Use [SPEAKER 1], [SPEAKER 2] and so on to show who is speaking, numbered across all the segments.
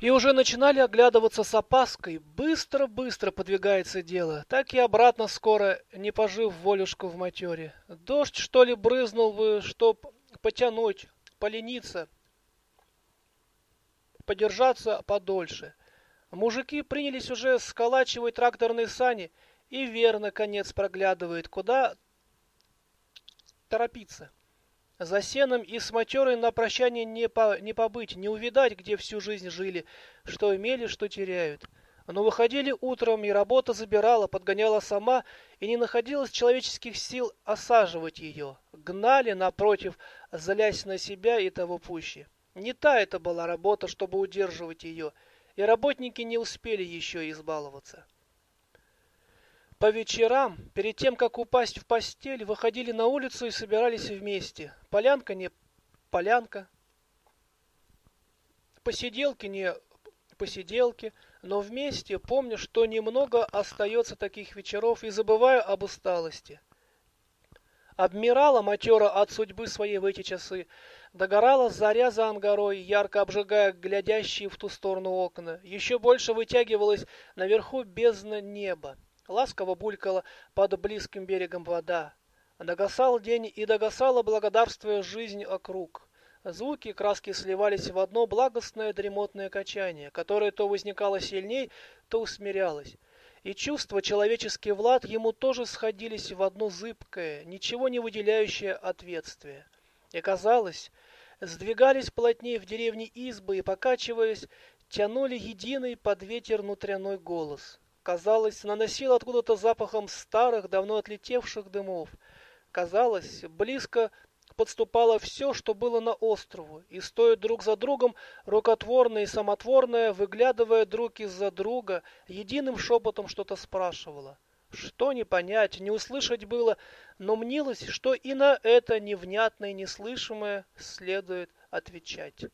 [SPEAKER 1] И уже начинали оглядываться с опаской. Быстро-быстро подвигается дело. Так и обратно скоро, не пожив волюшку в матере. Дождь, что ли, брызнул бы, чтоб потянуть, полениться, подержаться подольше. Мужики принялись уже сколачивать тракторные сани, и верно конец проглядывает, куда торопиться. За сеном и с матерой на прощание не, по, не побыть, не увидать, где всю жизнь жили, что имели, что теряют. Но выходили утром, и работа забирала, подгоняла сама, и не находилось человеческих сил осаживать ее. Гнали, напротив, залясь на себя и того пуще. Не та это была работа, чтобы удерживать ее, и работники не успели еще избаловаться. По вечерам, перед тем, как упасть в постель, выходили на улицу и собирались вместе. Полянка не полянка, посиделки не посиделки, но вместе, помню, что немного остается таких вечеров и забываю об усталости. Обмирала матера от судьбы своей в эти часы. Догорала заря за ангарой, ярко обжигая глядящие в ту сторону окна. Еще больше вытягивалась наверху бездна неба. Ласково булькала под близким берегом вода. Догасал день и догасала, благодарствуя жизнь округ. Звуки и краски сливались в одно благостное дремотное качание, которое то возникало сильней, то усмирялось. И чувства человеческие Влад ему тоже сходились в одно зыбкое, ничего не выделяющее ответствие. И казалось, сдвигались плотнее в деревне избы и, покачиваясь, тянули единый под ветер внутренной голос казалось, наносил откуда-то запахом старых, давно отлетевших дымов. Казалось, близко подступало все, что было на острову, и стоя друг за другом, рукотворное и самотворное, выглядывая друг из-за друга, единым шепотом что-то спрашивало. Что не понять, не услышать было, но мнилось, что и на это невнятное, неслышимое следует отвечать.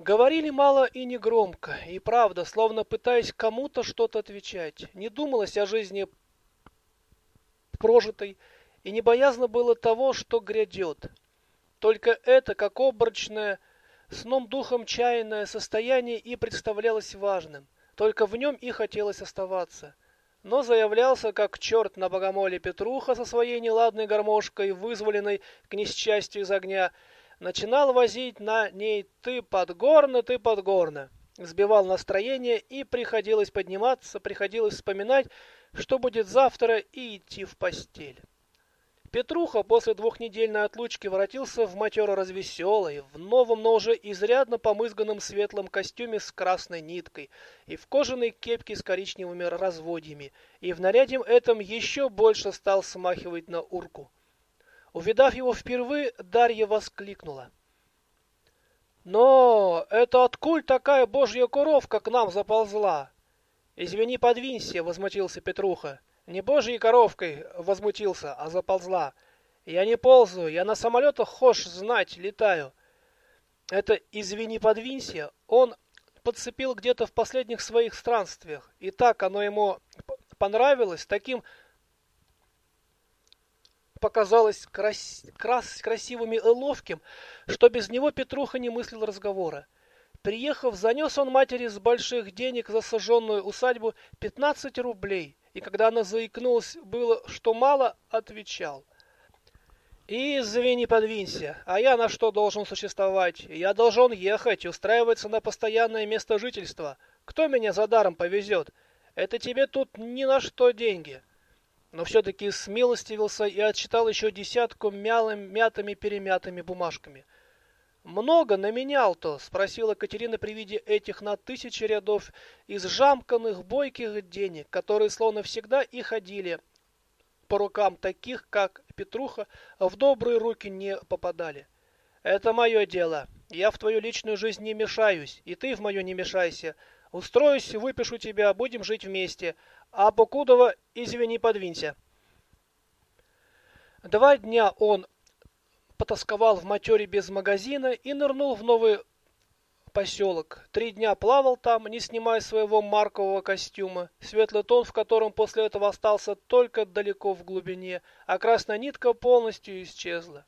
[SPEAKER 1] Говорили мало и не громко, и правда, словно пытаясь кому-то что-то отвечать. Не думалось о жизни прожитой, и не боязно было того, что грядет. Только это, как обрачное, сном духом чаянное состояние и представлялось важным. Только в нем и хотелось оставаться. Но заявлялся, как черт на богомоле Петруха со своей неладной гармошкой, вызволенной к несчастью из огня, начинал возить на ней ты подгорно, ты подгорно. Сбивал настроение и приходилось подниматься, приходилось вспоминать, что будет завтра и идти в постель. Петруха после двухнедельной отлучки воротился в матеро развеселый, в новом, но уже изрядно помызганном светлом костюме с красной ниткой и в кожаной кепке с коричневыми разводьями, и в наряде этом еще больше стал смахивать на урку. Увидав его впервые, Дарья воскликнула. «Но это откуль такая божья коровка к нам заползла?» «Извини, подвинься», — возмутился Петруха. «Не божьей коровкой возмутился, а заползла. Я не ползаю, я на самолетах, хошь знать, летаю». Это «извини, подвинься» он подцепил где-то в последних своих странствиях, и так оно ему понравилось, таким показалось крас... Крас... красивым и ловким, что без него Петруха не мыслил разговора. Приехав, занес он матери с больших денег за сожженную усадьбу 15 рублей, и когда она заикнулась, было, что мало, отвечал. «Извини, подвинься, а я на что должен существовать? Я должен ехать, устраиваться на постоянное место жительства. Кто меня за даром повезет? Это тебе тут ни на что деньги» но все-таки смилостивился и отчитал еще десятку мялым, мятыми перемятыми бумажками. «Много наменял-то?» — спросила Катерина при виде этих на тысячи рядов из жамканных бойких денег, которые словно всегда и ходили по рукам таких, как Петруха, в добрые руки не попадали. «Это мое дело. Я в твою личную жизнь не мешаюсь, и ты в мою не мешайся. Устроюсь, выпишу тебя, будем жить вместе. А Покудова, извини, подвинься. Два дня он потасковал в матере без магазина и нырнул в новый поселок. Три дня плавал там, не снимая своего маркового костюма, светлый тон в котором после этого остался только далеко в глубине, а красная нитка полностью исчезла.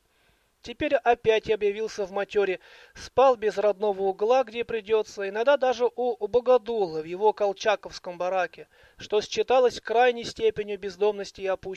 [SPEAKER 1] Теперь опять объявился в матере, спал без родного угла, где придется, иногда даже у Богодула в его колчаковском бараке, что считалось крайней степенью бездомности и опущенности.